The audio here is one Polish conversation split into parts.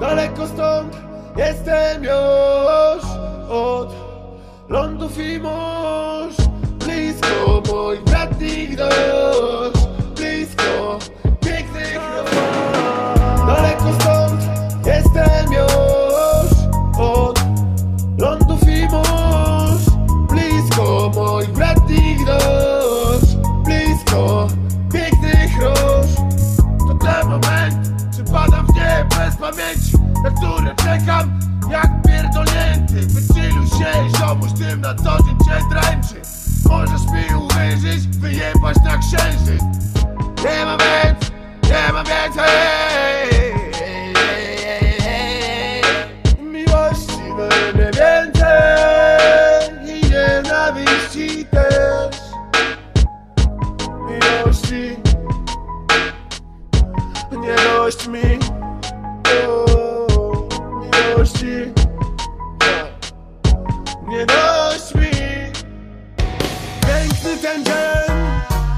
Daleko stąd jestem już od lądów i mórz pamięci Na które czekam jak pierdolnięty. Wychilluj się, ziomuś tym na co dzień cię dręczy. Możesz mi uwierzyć, wyjebać na księżyc Nie mam więcej, nie mam więcej. Miłości mnie więcej I nienawiści też. Miłości Nie mi Nie dość mi. Piękny ten dzień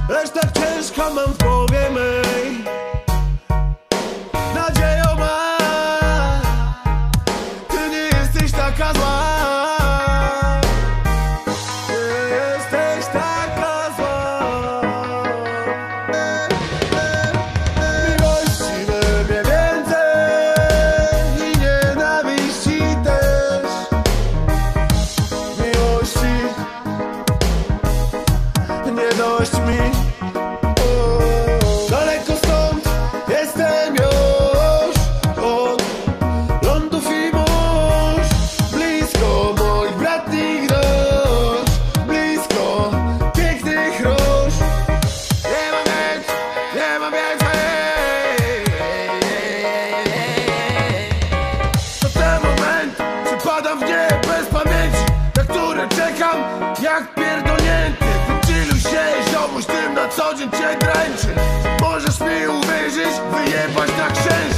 Lecz tak ciężko mam w głowie mej. Nadzieją ma. Ty nie jesteś taka zła bez pamięci Na które czekam jak pierdolnięty. Wychilluj się, ziomuś tym na co dzień cię dręczy. Możesz mi uwierzyć, wyjebać na księżyc